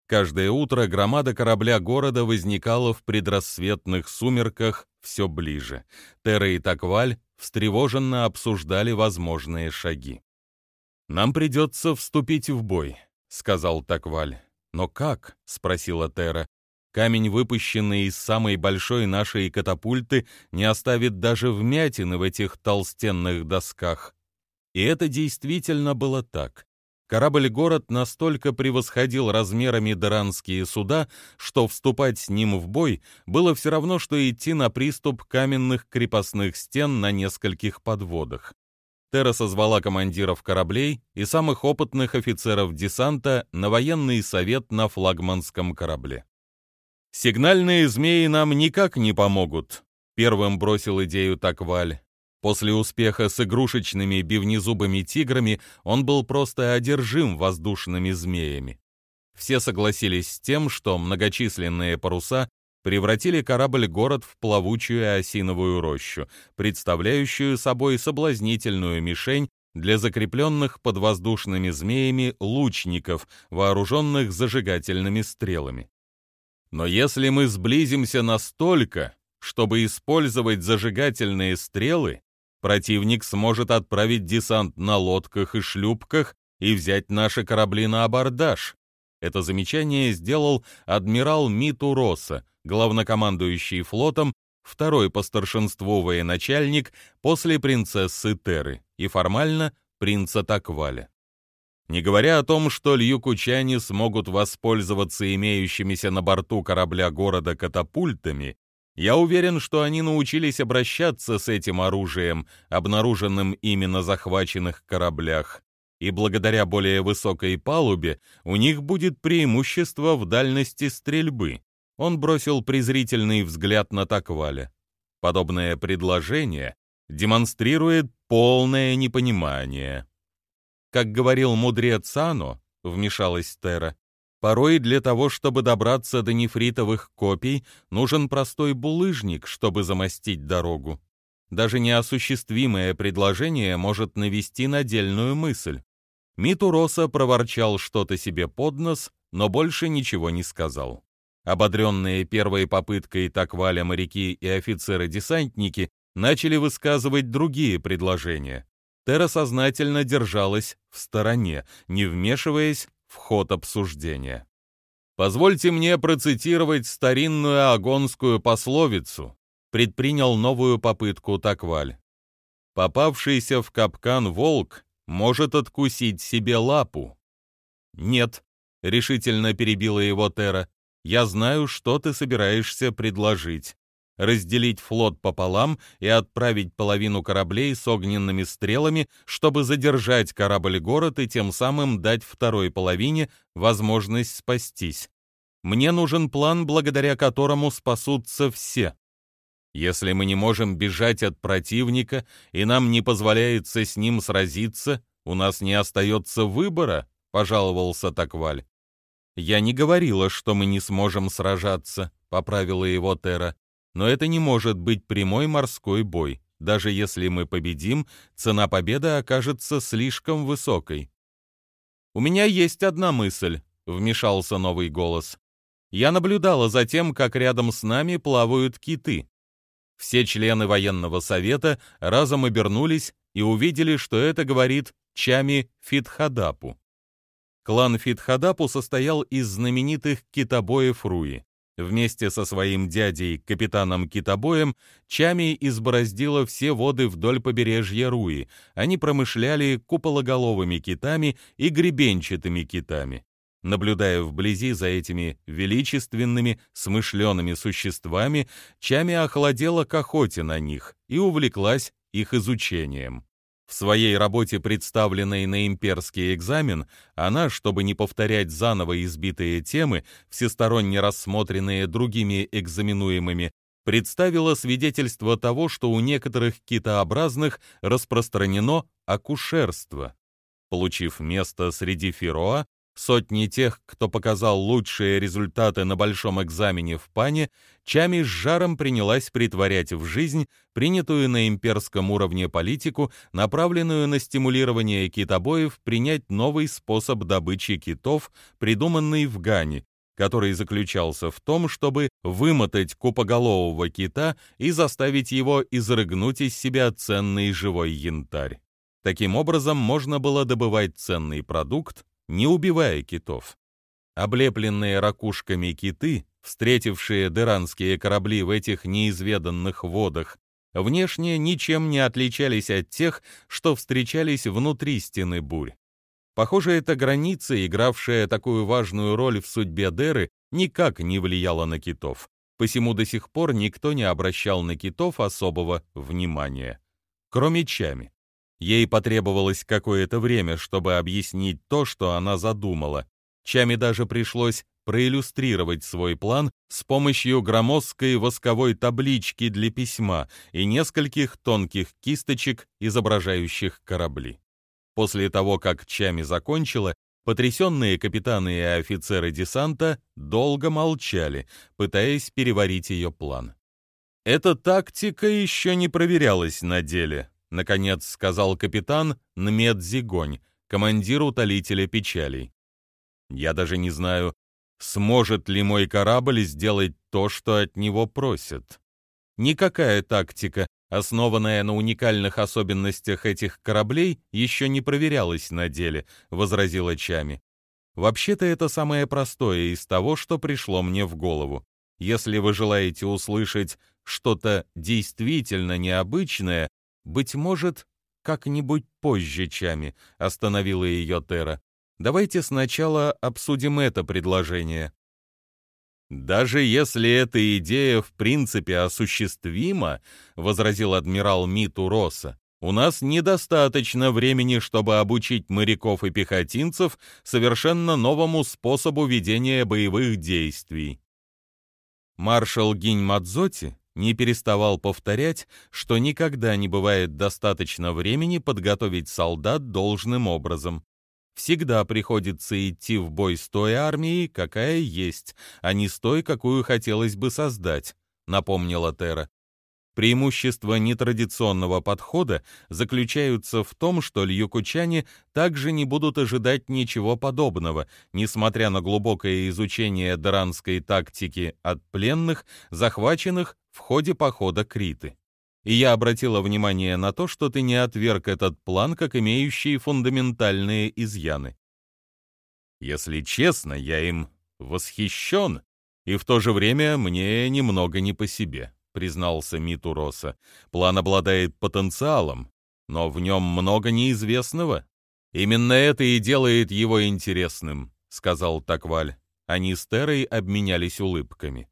Каждое утро громада корабля города возникала в предрассветных сумерках все ближе. Тера и Такваль встревоженно обсуждали возможные шаги. «Нам придется вступить в бой», — сказал Такваль. «Но как?» — спросила Тера. Камень, выпущенный из самой большой нашей катапульты, не оставит даже вмятины в этих толстенных досках. И это действительно было так. Корабль-город настолько превосходил размерами даранские суда, что вступать с ним в бой было все равно, что идти на приступ каменных крепостных стен на нескольких подводах. Терра созвала командиров кораблей и самых опытных офицеров десанта на военный совет на флагманском корабле. «Сигнальные змеи нам никак не помогут», — первым бросил идею Такваль. После успеха с игрушечными бивнезубыми тиграми он был просто одержим воздушными змеями. Все согласились с тем, что многочисленные паруса превратили корабль-город в плавучую осиновую рощу, представляющую собой соблазнительную мишень для закрепленных под воздушными змеями лучников, вооруженных зажигательными стрелами. Но если мы сблизимся настолько, чтобы использовать зажигательные стрелы, противник сможет отправить десант на лодках и шлюпках и взять наши корабли на абордаж. Это замечание сделал адмирал Миту Росса, главнокомандующий флотом, второй по старшинству военачальник после принцессы Теры и формально принца Такваля. Не говоря о том, что льюкучане смогут воспользоваться имеющимися на борту корабля города катапультами, я уверен, что они научились обращаться с этим оружием, обнаруженным ими на захваченных кораблях, и благодаря более высокой палубе у них будет преимущество в дальности стрельбы. Он бросил презрительный взгляд на Такваля. Подобное предложение демонстрирует полное непонимание. Как говорил мудрец Сано, вмешалась Тера, порой для того, чтобы добраться до нефритовых копий, нужен простой булыжник, чтобы замостить дорогу. Даже неосуществимое предложение может навести на дельную мысль. Митуроса проворчал что-то себе под нос, но больше ничего не сказал. Ободренные первой попыткой Такваля моряки и офицеры-десантники начали высказывать другие предложения. Тера сознательно держалась в стороне, не вмешиваясь в ход обсуждения. «Позвольте мне процитировать старинную агонскую пословицу», предпринял новую попытку Такваль. «Попавшийся в капкан волк может откусить себе лапу». «Нет», — решительно перебила его Тера. «Я знаю, что ты собираешься предложить. Разделить флот пополам и отправить половину кораблей с огненными стрелами, чтобы задержать корабль-город и тем самым дать второй половине возможность спастись. Мне нужен план, благодаря которому спасутся все. Если мы не можем бежать от противника и нам не позволяется с ним сразиться, у нас не остается выбора», — пожаловался Такваль. «Я не говорила, что мы не сможем сражаться», — поправила его Тера. «Но это не может быть прямой морской бой. Даже если мы победим, цена победы окажется слишком высокой». «У меня есть одна мысль», — вмешался новый голос. «Я наблюдала за тем, как рядом с нами плавают киты. Все члены военного совета разом обернулись и увидели, что это говорит Чами Фитхадапу. Клан Фитхадапу состоял из знаменитых китобоев Руи. Вместе со своим дядей, капитаном Китобоем, Чами избороздила все воды вдоль побережья Руи. Они промышляли купологоловыми китами и гребенчатыми китами. Наблюдая вблизи за этими величественными, смышленными существами, Чами охладела к охоте на них и увлеклась их изучением. В своей работе, представленной на имперский экзамен, она, чтобы не повторять заново избитые темы, всесторонне рассмотренные другими экзаменуемыми, представила свидетельство того, что у некоторых китообразных распространено акушерство. Получив место среди фероа, Сотни тех, кто показал лучшие результаты на большом экзамене в Пане, Чами с жаром принялась притворять в жизнь принятую на имперском уровне политику, направленную на стимулирование китобоев принять новый способ добычи китов, придуманный в Гане, который заключался в том, чтобы вымотать купоголового кита и заставить его изрыгнуть из себя ценный живой янтарь. Таким образом, можно было добывать ценный продукт, не убивая китов. Облепленные ракушками киты, встретившие деранские корабли в этих неизведанных водах, внешне ничем не отличались от тех, что встречались внутри стены бурь. Похоже, эта граница, игравшая такую важную роль в судьбе Деры, никак не влияла на китов. Посему до сих пор никто не обращал на китов особого внимания. Кроме Чами. Ей потребовалось какое-то время, чтобы объяснить то, что она задумала. Чами даже пришлось проиллюстрировать свой план с помощью громоздкой восковой таблички для письма и нескольких тонких кисточек, изображающих корабли. После того, как Чами закончила, потрясенные капитаны и офицеры десанта долго молчали, пытаясь переварить ее план. Эта тактика еще не проверялась на деле, наконец сказал капитан Нмед Зигонь, командир утолителя печалей. Я даже не знаю, сможет ли мой корабль сделать то, что от него просят. Никакая тактика, основанная на уникальных особенностях этих кораблей, еще не проверялась на деле, возразила Чами. Вообще-то это самое простое из того, что пришло мне в голову. Если вы желаете услышать что-то действительно необычное, «Быть может, как-нибудь позже, Чами», — остановила ее Тера. «Давайте сначала обсудим это предложение». «Даже если эта идея в принципе осуществима», — возразил адмирал Миту Росса, «у нас недостаточно времени, чтобы обучить моряков и пехотинцев совершенно новому способу ведения боевых действий». Маршал Гинь Мадзоти не переставал повторять, что никогда не бывает достаточно времени подготовить солдат должным образом. Всегда приходится идти в бой с той армией, какая есть, а не с той, какую хотелось бы создать, напомнила Тера. Преимущества нетрадиционного подхода заключаются в том, что льюкучане также не будут ожидать ничего подобного, несмотря на глубокое изучение даранской тактики от пленных, захваченных в ходе похода Криты. И я обратила внимание на то, что ты не отверг этот план как имеющий фундаментальные изъяны. Если честно, я им восхищен, и в то же время мне немного не по себе признался Миту Роса. План обладает потенциалом, но в нем много неизвестного. Именно это и делает его интересным. сказал Такваль. Они с Терой обменялись улыбками.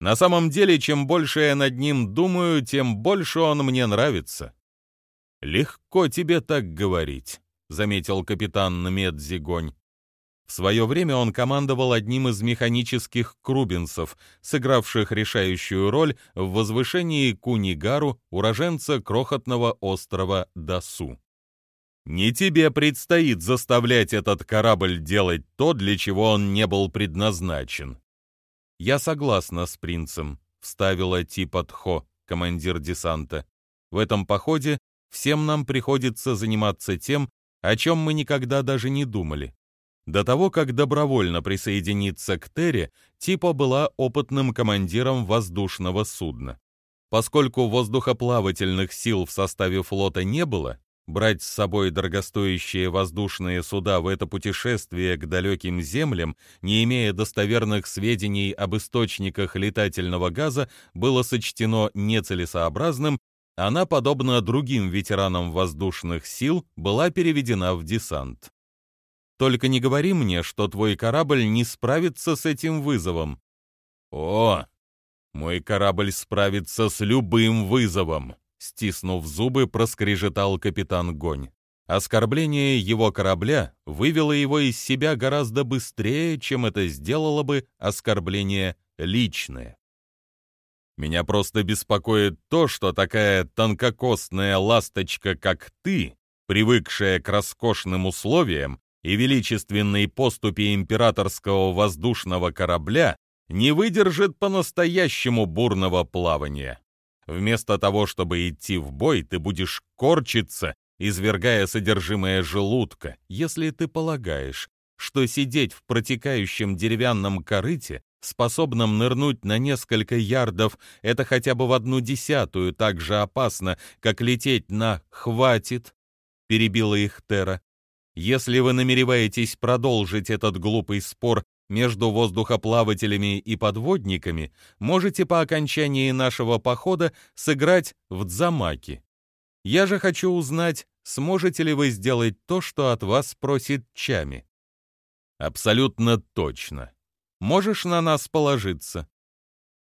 «На самом деле, чем больше я над ним думаю, тем больше он мне нравится». «Легко тебе так говорить», — заметил капитан Медзигонь. В свое время он командовал одним из механических крубинцев, сыгравших решающую роль в возвышении Кунигару, уроженца крохотного острова Дасу. Не тебе предстоит заставлять этот корабль делать то, для чего он не был предназначен. Я согласна с принцем, вставила Типотхо, командир десанта. В этом походе всем нам приходится заниматься тем, о чем мы никогда даже не думали. До того, как добровольно присоединиться к Терре, Типа была опытным командиром воздушного судна. Поскольку воздухоплавательных сил в составе флота не было, брать с собой дорогостоящие воздушные суда в это путешествие к далеким землям, не имея достоверных сведений об источниках летательного газа, было сочтено нецелесообразным, она, подобно другим ветеранам воздушных сил, была переведена в десант. Только не говори мне, что твой корабль не справится с этим вызовом. О, мой корабль справится с любым вызовом, стиснув зубы, проскрежетал капитан Гонь. Оскорбление его корабля вывело его из себя гораздо быстрее, чем это сделало бы оскорбление личное. Меня просто беспокоит то, что такая тонкокостная ласточка, как ты, привыкшая к роскошным условиям, и величественной поступи императорского воздушного корабля не выдержит по-настоящему бурного плавания. Вместо того, чтобы идти в бой, ты будешь корчиться, извергая содержимое желудка, если ты полагаешь, что сидеть в протекающем деревянном корыте, способном нырнуть на несколько ярдов, это хотя бы в одну десятую так же опасно, как лететь на «хватит», перебила их Тера. Если вы намереваетесь продолжить этот глупый спор между воздухоплавателями и подводниками, можете по окончании нашего похода сыграть в дзамаки. Я же хочу узнать, сможете ли вы сделать то, что от вас просит Чами. Абсолютно точно. Можешь на нас положиться.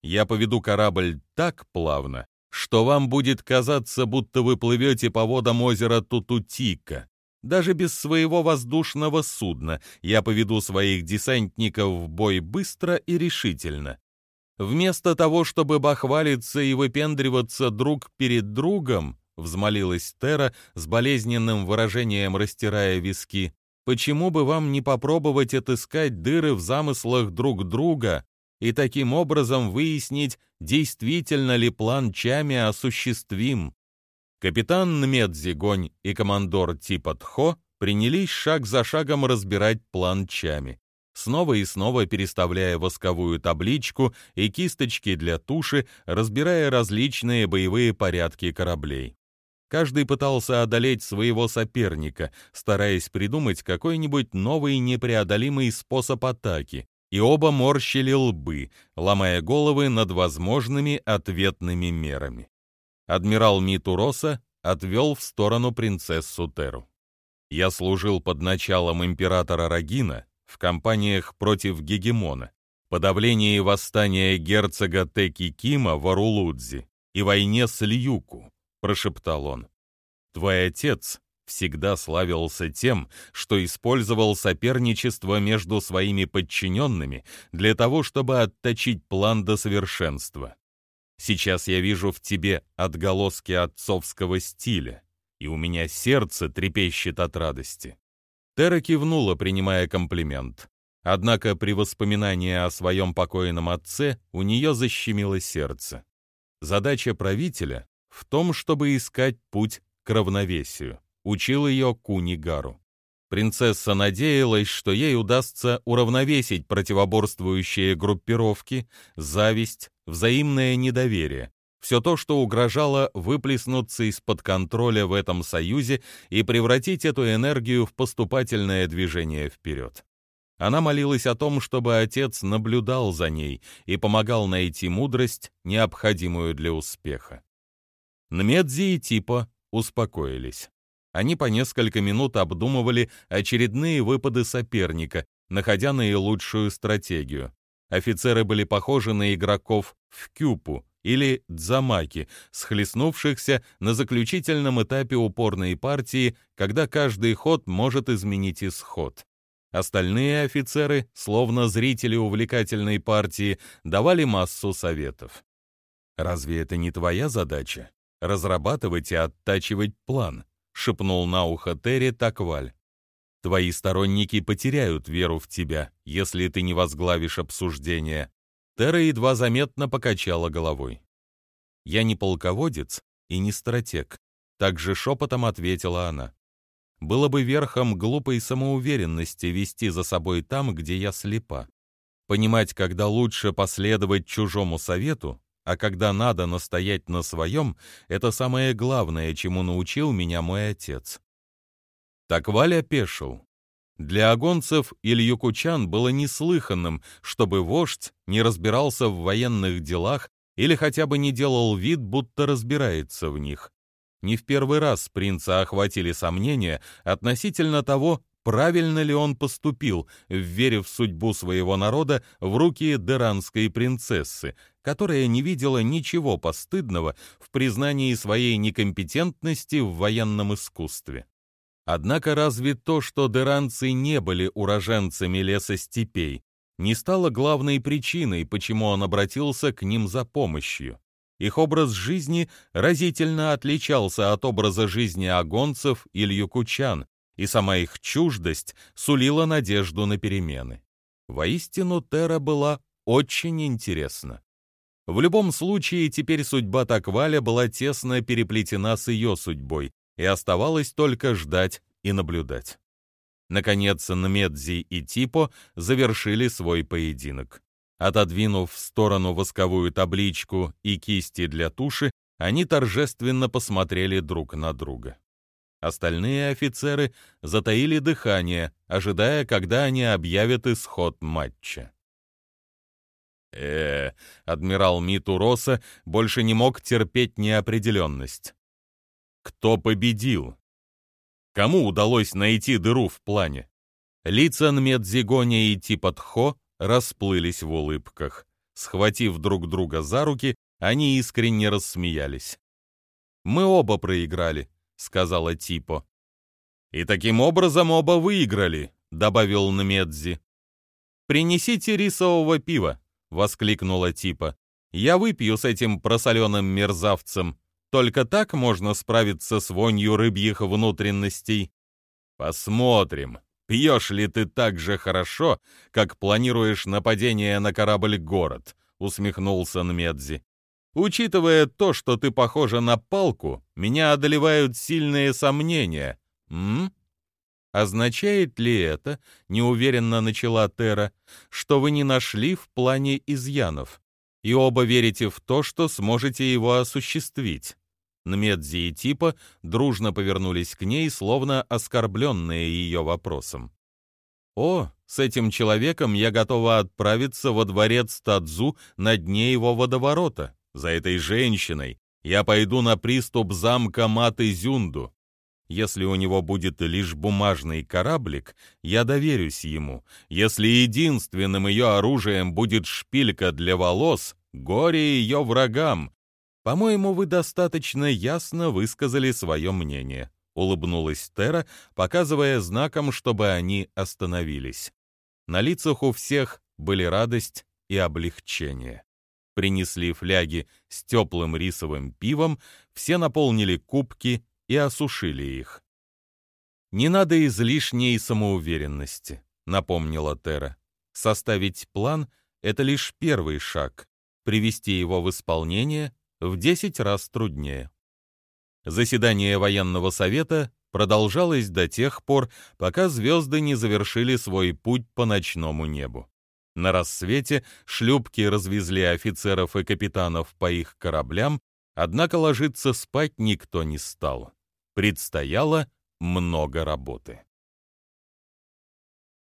Я поведу корабль так плавно, что вам будет казаться, будто вы плывете по водам озера Тутутика. Даже без своего воздушного судна я поведу своих десантников в бой быстро и решительно. Вместо того, чтобы бахвалиться и выпендриваться друг перед другом, взмолилась Тера с болезненным выражением растирая виски, почему бы вам не попробовать отыскать дыры в замыслах друг друга и таким образом выяснить, действительно ли план Чами осуществим? Капитан Медзигонь и командор Типа Тхо принялись шаг за шагом разбирать план Чами, снова и снова переставляя восковую табличку и кисточки для туши, разбирая различные боевые порядки кораблей. Каждый пытался одолеть своего соперника, стараясь придумать какой-нибудь новый непреодолимый способ атаки, и оба морщили лбы, ломая головы над возможными ответными мерами адмирал Митуроса отвел в сторону принцессу Теру. Я служил под началом императора Рагина в кампаниях против Гегемона, подавлении восстания герцога Теки Кима в Арулудзе и войне с Льюку, прошептал он. Твой отец всегда славился тем, что использовал соперничество между своими подчиненными для того, чтобы отточить план до совершенства. Сейчас я вижу в тебе отголоски отцовского стиля, и у меня сердце трепещет от радости». Тера кивнула, принимая комплимент. Однако при воспоминании о своем покойном отце у нее защемило сердце. Задача правителя в том, чтобы искать путь к равновесию, учил ее Кунигару. Принцесса надеялась, что ей удастся уравновесить противоборствующие группировки, зависть, взаимное недоверие, все то, что угрожало выплеснуться из-под контроля в этом союзе и превратить эту энергию в поступательное движение вперед. Она молилась о том, чтобы отец наблюдал за ней и помогал найти мудрость, необходимую для успеха. Нмедзи и Типа успокоились. Они по несколько минут обдумывали очередные выпады соперника, находя наилучшую стратегию. Офицеры были похожи на игроков в кюпу или дзамаки, схлестнувшихся на заключительном этапе упорной партии, когда каждый ход может изменить исход. Остальные офицеры, словно зрители увлекательной партии, давали массу советов. «Разве это не твоя задача? Разрабатывать и оттачивать план», — шепнул на ухо Терри Такваль. «Твои сторонники потеряют веру в тебя, если ты не возглавишь обсуждение». Терра едва заметно покачала головой. «Я не полководец и не стратег», — также шепотом ответила она. «Было бы верхом глупой самоуверенности вести за собой там, где я слепа. Понимать, когда лучше последовать чужому совету, а когда надо настоять на своем, это самое главное, чему научил меня мой отец. Так Валя пешил. Для агонцев Илью Кучан было неслыханным, чтобы вождь не разбирался в военных делах или хотя бы не делал вид, будто разбирается в них. Не в первый раз принца охватили сомнения относительно того, правильно ли он поступил, вверив судьбу своего народа в руки деранской принцессы, которая не видела ничего постыдного в признании своей некомпетентности в военном искусстве. Однако разве то, что деранцы не были уроженцами леса степей, не стало главной причиной, почему он обратился к ним за помощью? Их образ жизни разительно отличался от образа жизни агонцев или юкучан, и сама их чуждость сулила надежду на перемены. Воистину, Тера была очень интересна. В любом случае, теперь судьба Такваля была тесно переплетена с ее судьбой, и оставалось только ждать и наблюдать. Наконец, Нмедзи и Типо завершили свой поединок. Отодвинув в сторону восковую табличку и кисти для туши, они торжественно посмотрели друг на друга. Остальные офицеры затаили дыхание, ожидая, когда они объявят исход матча. Э, адмирал Митуроса больше не мог терпеть неопределенность. Кто победил? Кому удалось найти дыру в плане? Лица Нмедзигония и Типотхо расплылись в улыбках. Схватив друг друга за руки, они искренне рассмеялись. «Мы оба проиграли», — сказала Типо. «И таким образом оба выиграли», — добавил Нмедзи. «Принесите рисового пива», — воскликнула Типа. «Я выпью с этим просоленным мерзавцем. Только так можно справиться с вонью рыбьих внутренностей». «Посмотрим, пьешь ли ты так же хорошо, как планируешь нападение на корабль-город», — усмехнулся Нмедзи. «Учитывая то, что ты похожа на палку, меня одолевают сильные сомнения. М? Означает ли это, неуверенно начала Тера, что вы не нашли в плане изъянов, и оба верите в то, что сможете его осуществить? Нмедзи и Типа дружно повернулись к ней, словно оскорбленные ее вопросом. «О, с этим человеком я готова отправиться во дворец Тадзу на дне его водоворота. За этой женщиной я пойду на приступ замка Маты-Зюнду. Если у него будет лишь бумажный кораблик, я доверюсь ему. Если единственным ее оружием будет шпилька для волос, горе ее врагам. По-моему, вы достаточно ясно высказали свое мнение», — улыбнулась Тера, показывая знаком, чтобы они остановились. На лицах у всех были радость и облегчение. Принесли фляги с теплым рисовым пивом, все наполнили кубки и осушили их. «Не надо излишней самоуверенности», — напомнила Тера. «Составить план — это лишь первый шаг. Привести его в исполнение в десять раз труднее». Заседание военного совета продолжалось до тех пор, пока звезды не завершили свой путь по ночному небу. На рассвете шлюпки развезли офицеров и капитанов по их кораблям, однако ложиться спать никто не стал предстояло много работы.